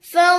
So.